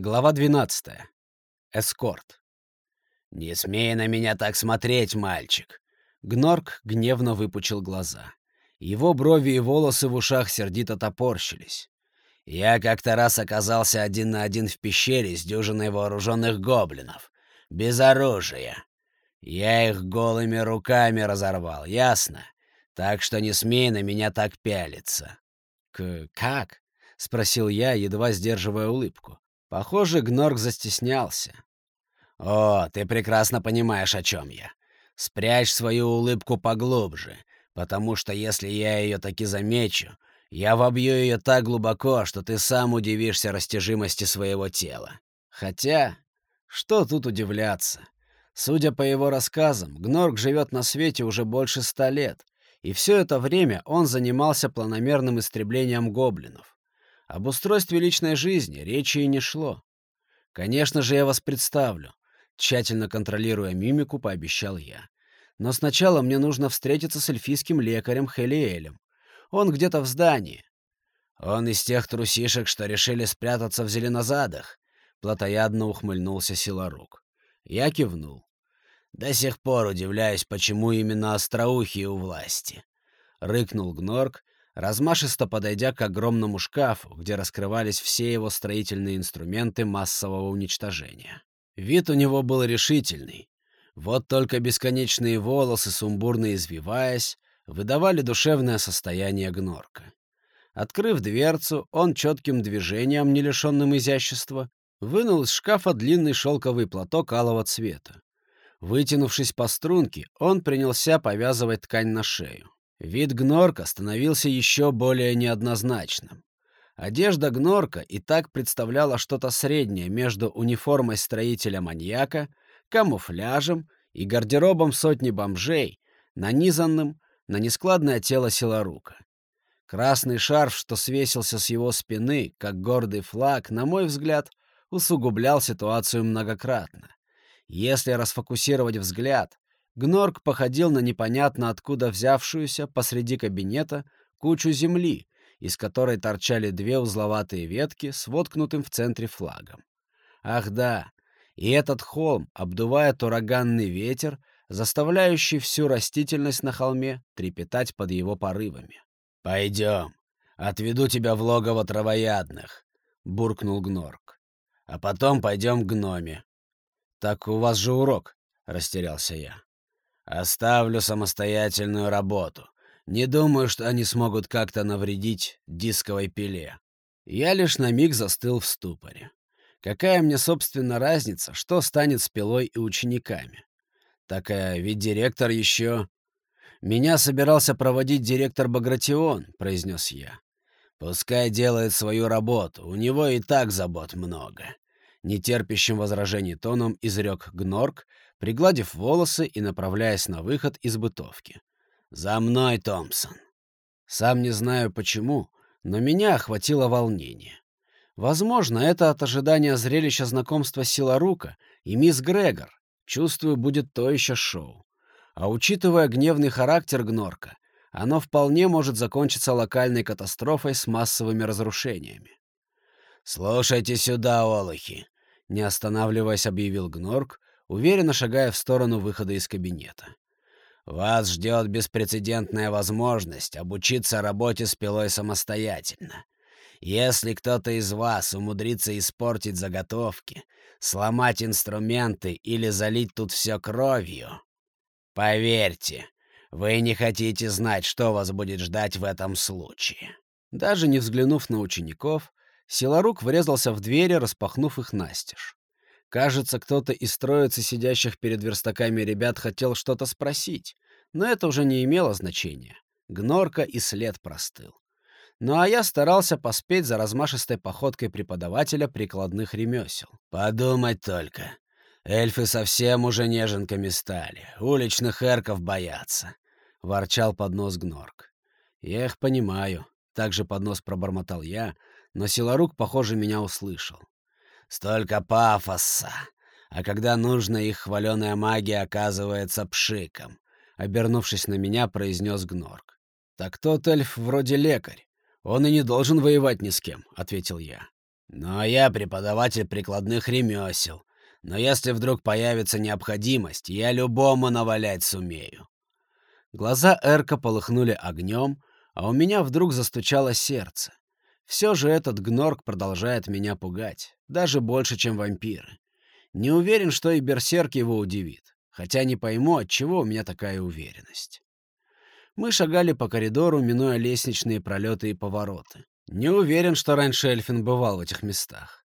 Глава 12. Эскорт. «Не смей на меня так смотреть, мальчик!» Гнорк гневно выпучил глаза. Его брови и волосы в ушах сердито топорщились. «Я как-то раз оказался один на один в пещере с дюжиной вооруженных гоблинов. Без оружия. Я их голыми руками разорвал, ясно? Так что не смей на меня так пялиться». «К... как?» — спросил я, едва сдерживая улыбку. Похоже, Гнорк застеснялся. «О, ты прекрасно понимаешь, о чем я. Спрячь свою улыбку поглубже, потому что если я ее таки замечу, я вобью ее так глубоко, что ты сам удивишься растяжимости своего тела. Хотя, что тут удивляться? Судя по его рассказам, Гнорк живет на свете уже больше ста лет, и все это время он занимался планомерным истреблением гоблинов. Об устройстве личной жизни речи и не шло. Конечно же, я вас представлю. Тщательно контролируя мимику, пообещал я. Но сначала мне нужно встретиться с эльфийским лекарем Хелиэлем. Он где-то в здании. Он из тех трусишек, что решили спрятаться в зеленозадах. Платоядно ухмыльнулся Силарук. Я кивнул. До сих пор удивляюсь, почему именно остроухие у власти. Рыкнул Гнорк, размашисто подойдя к огромному шкафу, где раскрывались все его строительные инструменты массового уничтожения. Вид у него был решительный. Вот только бесконечные волосы, сумбурно извиваясь, выдавали душевное состояние гнорка. Открыв дверцу, он четким движением, не лишенным изящества, вынул из шкафа длинный шелковый платок алого цвета. Вытянувшись по струнке, он принялся повязывать ткань на шею. Вид Гнорка становился еще более неоднозначным. Одежда Гнорка и так представляла что-то среднее между униформой строителя-маньяка, камуфляжем и гардеробом сотни бомжей, нанизанным на нескладное тело Силарука. Красный шарф, что свесился с его спины, как гордый флаг, на мой взгляд, усугублял ситуацию многократно. Если расфокусировать взгляд, Гнорк походил на непонятно откуда взявшуюся посреди кабинета кучу земли, из которой торчали две узловатые ветки с воткнутым в центре флагом. Ах да, и этот холм, обдувает ураганный ветер, заставляющий всю растительность на холме трепетать под его порывами. «Пойдем, отведу тебя в логово травоядных», — буркнул Гнорк. «А потом пойдем к гноме». «Так у вас же урок», — растерялся я. Оставлю самостоятельную работу. Не думаю, что они смогут как-то навредить дисковой пиле. Я лишь на миг застыл в ступоре. Какая мне, собственно, разница, что станет с пилой и учениками? Так э, ведь директор еще... Меня собирался проводить директор Багратион, произнес я. Пускай делает свою работу, у него и так забот много. Нетерпящим возражений тоном изрек Гнорк, пригладив волосы и направляясь на выход из бытовки. «За мной, Томпсон!» Сам не знаю почему, но меня охватило волнение. Возможно, это от ожидания зрелища знакомства Силарука и мисс Грегор. Чувствую, будет то еще шоу. А учитывая гневный характер Гнорка, оно вполне может закончиться локальной катастрофой с массовыми разрушениями. «Слушайте сюда, олухи!» — не останавливаясь, объявил Гнорк, уверенно шагая в сторону выхода из кабинета. «Вас ждет беспрецедентная возможность обучиться работе с пилой самостоятельно. Если кто-то из вас умудрится испортить заготовки, сломать инструменты или залить тут все кровью, поверьте, вы не хотите знать, что вас будет ждать в этом случае». Даже не взглянув на учеников, Силарук врезался в двери, распахнув их настежь. Кажется, кто-то из троицы сидящих перед верстаками ребят хотел что-то спросить, но это уже не имело значения. Гнорка и след простыл. Ну а я старался поспеть за размашистой походкой преподавателя прикладных ремесел. «Подумать только. Эльфы совсем уже неженками стали. Уличных эрков боятся», — ворчал под нос Гнорк. «Я их понимаю», — также под нос пробормотал я, но Силарук, похоже, меня услышал. Столько пафоса. А когда нужно, их хваленая магия оказывается пшиком. Обернувшись на меня, произнес Гнорк. «Так тот эльф вроде лекарь. Он и не должен воевать ни с кем», — ответил я. «Ну а я преподаватель прикладных ремесел. Но если вдруг появится необходимость, я любому навалять сумею». Глаза Эрка полыхнули огнем, а у меня вдруг застучало сердце. Все же этот гнорк продолжает меня пугать, даже больше, чем вампиры. Не уверен, что и берсерк его удивит, хотя не пойму, от чего у меня такая уверенность. Мы шагали по коридору, минуя лестничные пролеты и повороты. Не уверен, что раньше Эльфин бывал в этих местах.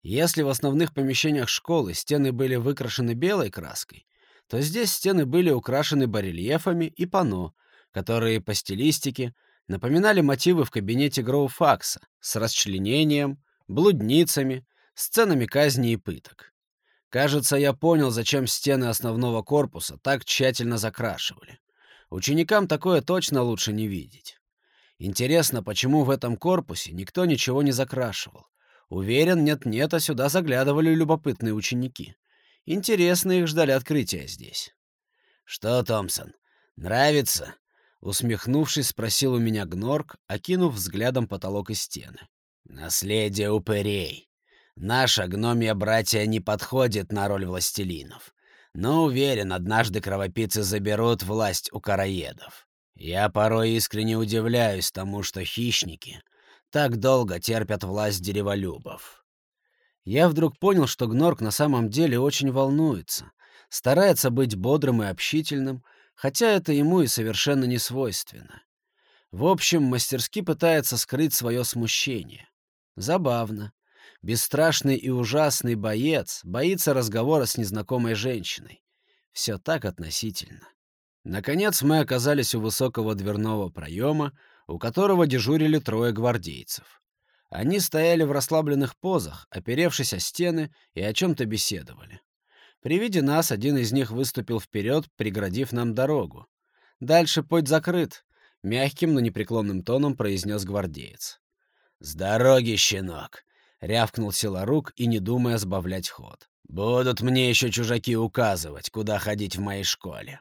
Если в основных помещениях школы стены были выкрашены белой краской, то здесь стены были украшены барельефами и панно, которые по стилистике напоминали мотивы в кабинете Гроуфакса с расчленением, блудницами, сценами казни и пыток. Кажется, я понял, зачем стены основного корпуса так тщательно закрашивали. Ученикам такое точно лучше не видеть. Интересно, почему в этом корпусе никто ничего не закрашивал? Уверен, нет-нет, а сюда заглядывали любопытные ученики. Интересно, их ждали открытия здесь. «Что, Томпсон, нравится?» Усмехнувшись, спросил у меня Гнорк, окинув взглядом потолок и стены. «Наследие упырей. Наша гномья братья не подходит на роль властелинов. Но уверен, однажды кровопийцы заберут власть у караедов. Я порой искренне удивляюсь тому, что хищники так долго терпят власть дереволюбов». Я вдруг понял, что Гнорк на самом деле очень волнуется, старается быть бодрым и общительным, хотя это ему и совершенно не свойственно. В общем, мастерски пытается скрыть свое смущение. Забавно. Бесстрашный и ужасный боец боится разговора с незнакомой женщиной. Все так относительно. Наконец мы оказались у высокого дверного проема, у которого дежурили трое гвардейцев. Они стояли в расслабленных позах, оперевшись о стены, и о чем-то беседовали. При виде нас один из них выступил вперед, преградив нам дорогу. «Дальше путь закрыт», — мягким, но непреклонным тоном произнес гвардеец. «С дороги, щенок!» — рявкнул силорук и не думая сбавлять ход. «Будут мне еще чужаки указывать, куда ходить в моей школе».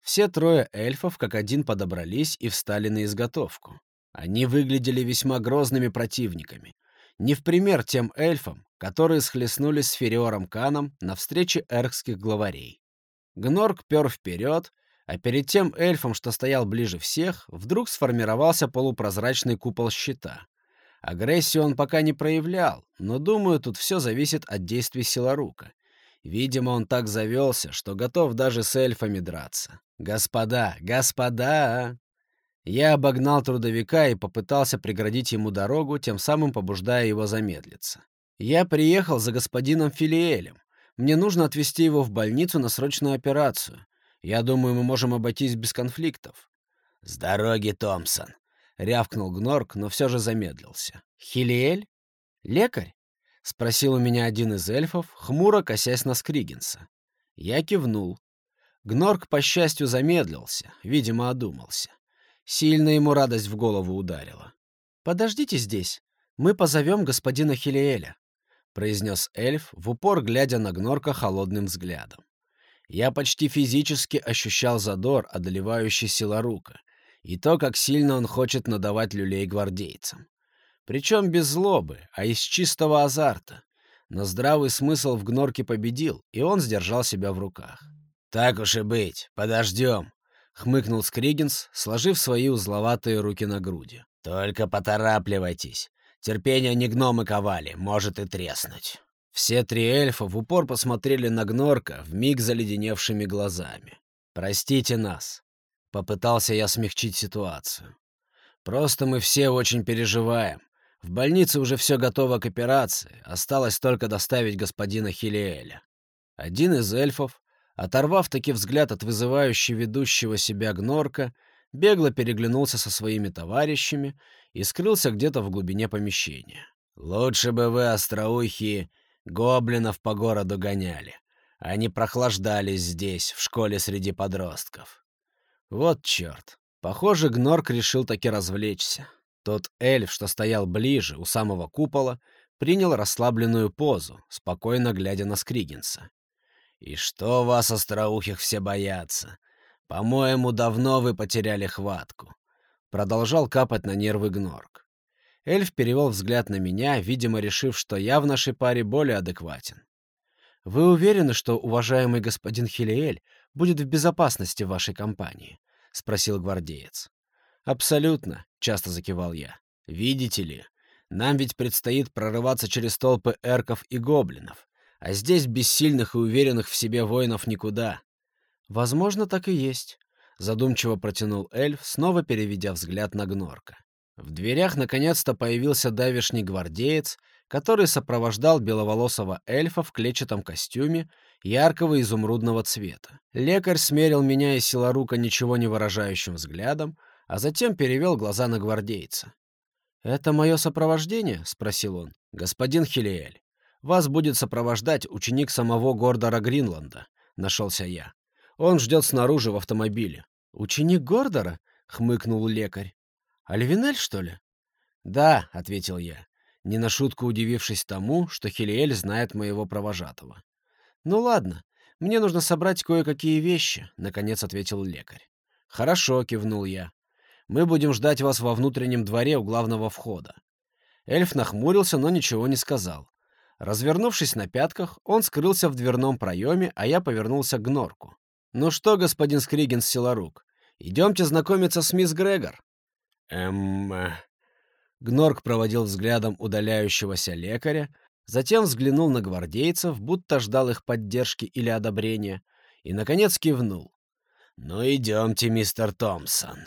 Все трое эльфов как один подобрались и встали на изготовку. Они выглядели весьма грозными противниками. Не в пример тем эльфам, которые схлестнулись с Фериором Каном на встрече эркских главарей. Гнорк пер вперед, а перед тем эльфом, что стоял ближе всех, вдруг сформировался полупрозрачный купол щита. Агрессию он пока не проявлял, но, думаю, тут все зависит от действий Силарука. Видимо, он так завелся, что готов даже с эльфами драться. «Господа, господа!» Я обогнал трудовика и попытался преградить ему дорогу, тем самым побуждая его замедлиться. «Я приехал за господином Филиэлем. Мне нужно отвезти его в больницу на срочную операцию. Я думаю, мы можем обойтись без конфликтов». «С дороги, Томпсон!» — рявкнул Гнорк, но все же замедлился. «Хилиэль? Лекарь?» — спросил у меня один из эльфов, хмуро косясь на Скригинса. Я кивнул. Гнорк, по счастью, замедлился, видимо, одумался. Сильно ему радость в голову ударила. «Подождите здесь. Мы позовем господина Хилиэля», — произнес эльф, в упор глядя на Гнорка холодным взглядом. Я почти физически ощущал задор, одолевающий силорука, и то, как сильно он хочет надавать люлей гвардейцам. Причем без злобы, а из чистого азарта. Но здравый смысл в Гнорке победил, и он сдержал себя в руках. «Так уж и быть, подождем», — хмыкнул Скригинс, сложив свои узловатые руки на груди. «Только поторапливайтесь. Терпение не гномы ковали, может и треснуть». Все три эльфа в упор посмотрели на Гнорка вмиг заледеневшими глазами. «Простите нас», — попытался я смягчить ситуацию. «Просто мы все очень переживаем. В больнице уже все готово к операции, осталось только доставить господина Хилиэля». Один из эльфов, Оторвав таки взгляд от вызывающей ведущего себя гнорка, бегло переглянулся со своими товарищами и скрылся где-то в глубине помещения. «Лучше бы вы, остроухие, гоблинов по городу гоняли. Они прохлаждались здесь, в школе среди подростков». Вот черт. Похоже, Гнорк решил таки развлечься. Тот эльф, что стоял ближе, у самого купола, принял расслабленную позу, спокойно глядя на Скригинса. «И что вас, остроухих, все боятся? По-моему, давно вы потеряли хватку», — продолжал капать на нервы Гнорк. Эльф перевел взгляд на меня, видимо, решив, что я в нашей паре более адекватен. «Вы уверены, что уважаемый господин Хилиэль будет в безопасности в вашей компании?» — спросил гвардеец. «Абсолютно», — часто закивал я. «Видите ли, нам ведь предстоит прорываться через толпы эрков и гоблинов, а здесь без сильных и уверенных в себе воинов никуда». «Возможно, так и есть», — задумчиво протянул эльф, снова переведя взгляд на Гнорка. В дверях наконец-то появился давишний гвардеец, который сопровождал беловолосого эльфа в клетчатом костюме яркого изумрудного цвета. Лекарь смерил меня и силорука ничего не выражающим взглядом, а затем перевел глаза на гвардейца. «Это мое сопровождение?» — спросил он. «Господин Хилиэль, вас будет сопровождать ученик самого Гордора Гринланда», — нашелся я. «Он ждет снаружи в автомобиле». «Ученик Гордора?» — хмыкнул лекарь. «Альвинель, что ли?» «Да», — ответил я, не на шутку удивившись тому, что Хелиэль знает моего провожатого. «Ну ладно, мне нужно собрать кое-какие вещи», — наконец ответил лекарь. «Хорошо», — кивнул я. «Мы будем ждать вас во внутреннем дворе у главного входа». Эльф нахмурился, но ничего не сказал. Развернувшись на пятках, он скрылся в дверном проеме, а я повернулся к Норку. «Ну что, господин Скригин Силарук, идемте знакомиться с мисс Грегор». «Эм...» э, Гнорк проводил взглядом удаляющегося лекаря, затем взглянул на гвардейцев, будто ждал их поддержки или одобрения, и, наконец, кивнул. «Ну, идемте, мистер Томпсон».